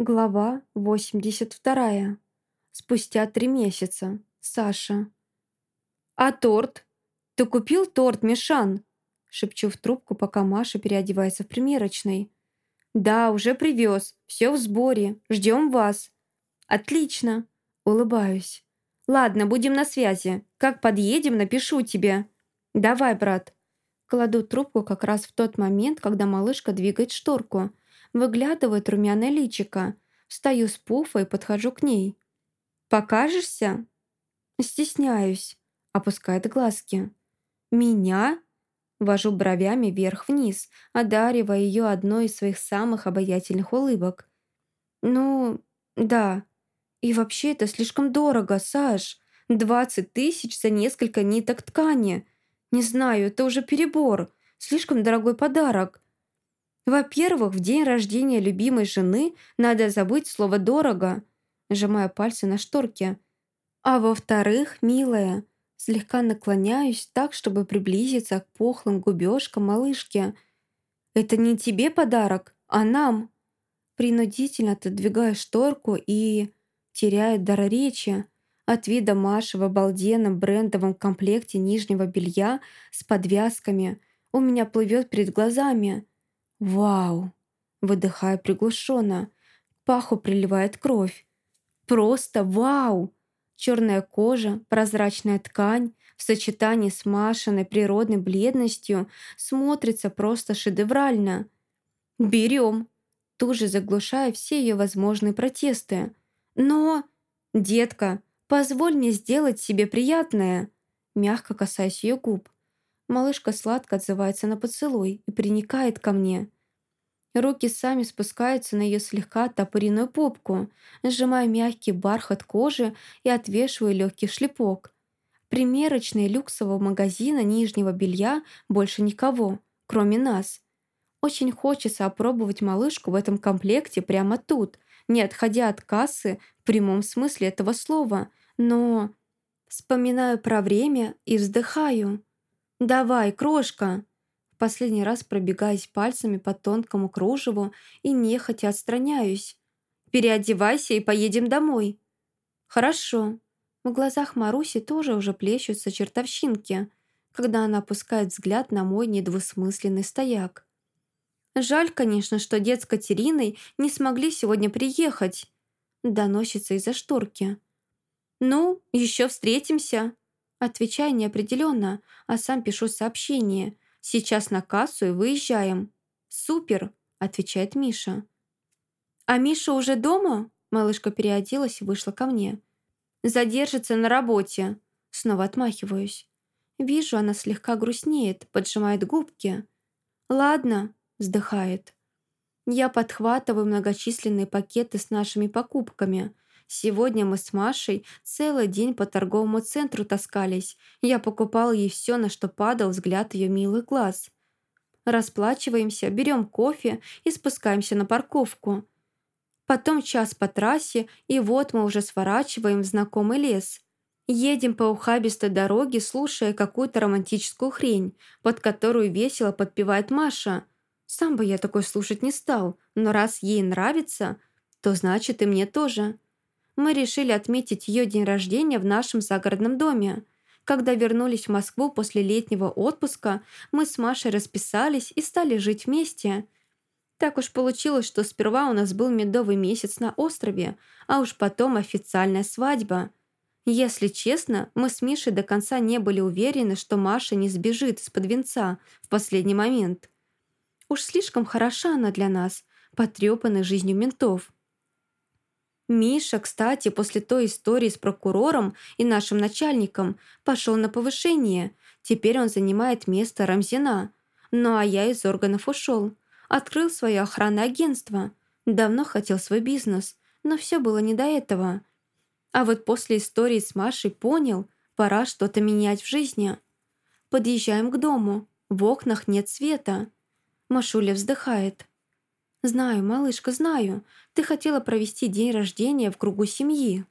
Глава 82. Спустя три месяца. Саша. «А торт? Ты купил торт, Мишан?» Шепчу в трубку, пока Маша переодевается в примерочной. «Да, уже привез. Все в сборе. Ждем вас». «Отлично!» Улыбаюсь. «Ладно, будем на связи. Как подъедем, напишу тебе». «Давай, брат». Кладу трубку как раз в тот момент, когда малышка двигает шторку – Выглядывает румяное личико. Встаю с пуфа и подхожу к ней. «Покажешься?» «Стесняюсь», — опускает глазки. «Меня?» Вожу бровями вверх-вниз, одаривая ее одной из своих самых обаятельных улыбок. «Ну, да. И вообще это слишком дорого, Саш. Двадцать тысяч за несколько ниток ткани. Не знаю, это уже перебор. Слишком дорогой подарок. Во-первых, в день рождения любимой жены надо забыть слово «дорого», сжимая пальцы на шторке. А во-вторых, милая, слегка наклоняюсь так, чтобы приблизиться к пухлым губёшкам малышки. «Это не тебе подарок, а нам!» Принудительно отодвигаю шторку и... теряю дар речи. От вида Маши в обалденном брендовом комплекте нижнего белья с подвязками у меня плывет перед глазами. «Вау!» Выдыхаю приглушенно. паху приливает кровь. «Просто вау!» Черная кожа, прозрачная ткань в сочетании с Машиной природной бледностью смотрится просто шедеврально. «Берем!» Тут же заглушая все ее возможные протесты. «Но...» «Детка, позволь мне сделать себе приятное!» Мягко касаясь ее губ. Малышка сладко отзывается на поцелуй и приникает ко мне. Руки сами спускаются на ее слегка топориную попку, сжимая мягкий бархат кожи и отвешивая легкий шлепок. Примерочной люксового магазина нижнего белья больше никого, кроме нас. Очень хочется опробовать малышку в этом комплекте прямо тут, не отходя от кассы в прямом смысле этого слова, но... Вспоминаю про время и вздыхаю. «Давай, крошка!» последний раз пробегаясь пальцами по тонкому кружеву и нехотя отстраняюсь. «Переодевайся и поедем домой». «Хорошо». В глазах Маруси тоже уже плещутся чертовщинки, когда она опускает взгляд на мой недвусмысленный стояк. «Жаль, конечно, что дед с Катериной не смогли сегодня приехать», доносится из-за шторки. «Ну, еще встретимся», Отвечаю неопределенно, а сам пишу сообщение. Сейчас на кассу и выезжаем». «Супер», — отвечает Миша. «А Миша уже дома?» Малышка переоделась и вышла ко мне. «Задержится на работе». Снова отмахиваюсь. Вижу, она слегка грустнеет, поджимает губки. «Ладно», — вздыхает. Я подхватываю многочисленные пакеты с нашими покупками — Сегодня мы с Машей целый день по торговому центру таскались. Я покупал ей все, на что падал взгляд ее милых глаз. Расплачиваемся, берем кофе и спускаемся на парковку. Потом час по трассе, и вот мы уже сворачиваем в знакомый лес. Едем по ухабистой дороге, слушая какую-то романтическую хрень, под которую весело подпевает Маша. Сам бы я такой слушать не стал, но раз ей нравится, то значит и мне тоже мы решили отметить ее день рождения в нашем загородном доме. Когда вернулись в Москву после летнего отпуска, мы с Машей расписались и стали жить вместе. Так уж получилось, что сперва у нас был медовый месяц на острове, а уж потом официальная свадьба. Если честно, мы с Мишей до конца не были уверены, что Маша не сбежит из-под венца в последний момент. Уж слишком хороша она для нас, потрепанной жизнью ментов. Миша, кстати, после той истории с прокурором и нашим начальником пошел на повышение. Теперь он занимает место Рамзина. Ну а я из органов ушел. Открыл свое охранное агентство. Давно хотел свой бизнес, но все было не до этого. А вот после истории с Машей понял, пора что-то менять в жизни. Подъезжаем к дому. В окнах нет света. Машуля вздыхает. «Знаю, малышка, знаю. Ты хотела провести день рождения в кругу семьи».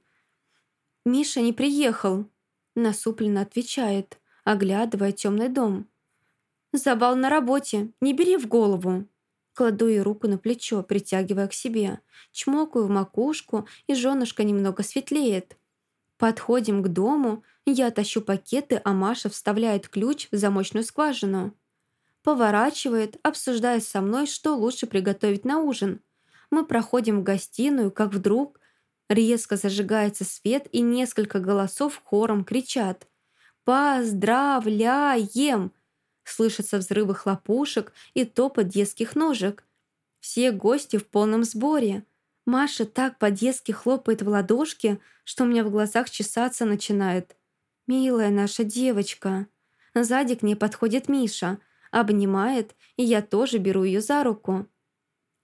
«Миша не приехал», — насупленно отвечает, оглядывая темный дом. «Завал на работе, не бери в голову». Кладу ей руку на плечо, притягивая к себе. Чмокаю в макушку, и женушка немного светлеет. Подходим к дому, я тащу пакеты, а Маша вставляет ключ в замочную скважину. Поворачивает, обсуждая со мной, что лучше приготовить на ужин. Мы проходим в гостиную, как вдруг резко зажигается свет, и несколько голосов хором кричат «Поздравляем!» Слышатся взрывы хлопушек и топот детских ножек. Все гости в полном сборе. Маша так по-детски хлопает в ладошки, что у меня в глазах чесаться начинает. «Милая наша девочка». Сзади к ней подходит Миша, обнимает, и я тоже беру ее за руку.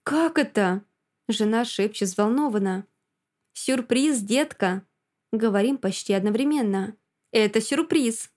«Как это?» Жена шепчет взволнованно. «Сюрприз, детка!» Говорим почти одновременно. «Это сюрприз!»